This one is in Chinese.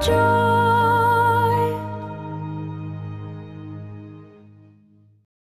就